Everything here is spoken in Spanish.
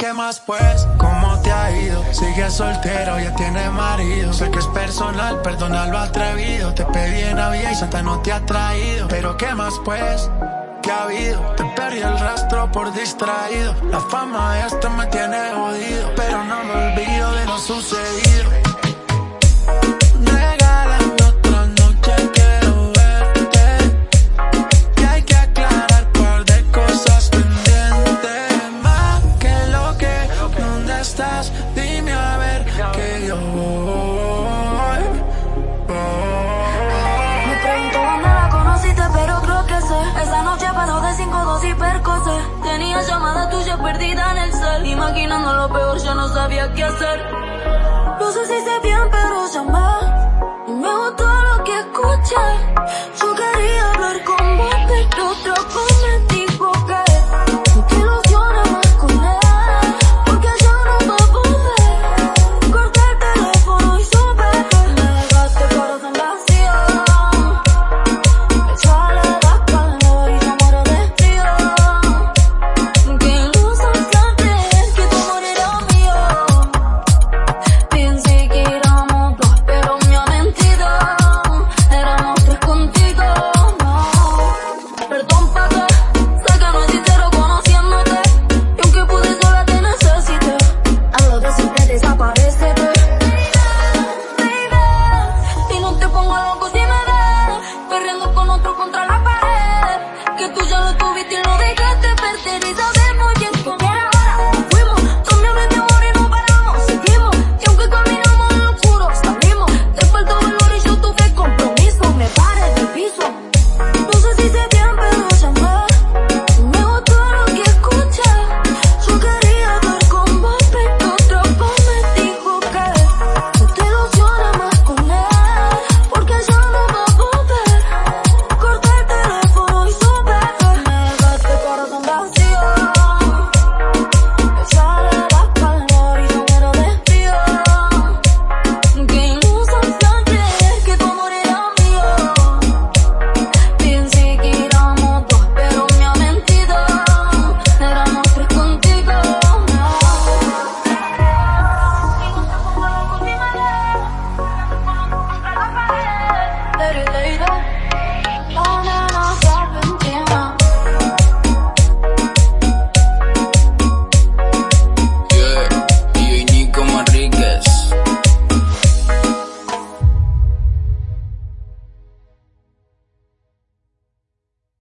¿Qué más pues? ¿Cómo te ha ido? Sigue soltero, ya tiene marido. Sé que es personal, perdona lo atrevido. Te pedí en Navidad y Santa no te ha traído. Pero ¿qué más pues? ¿Qué ha habido? Te perdí el rastro por distraído. La fama de esto me tiene jodido. Pero no me olvido de lo sucedido. Tenía llamada tuya perdida en el cel. Imaginando lo peor, ya no sabía qué hacer. No sé si sé bien, pero llamé Y me gustó lo que escuché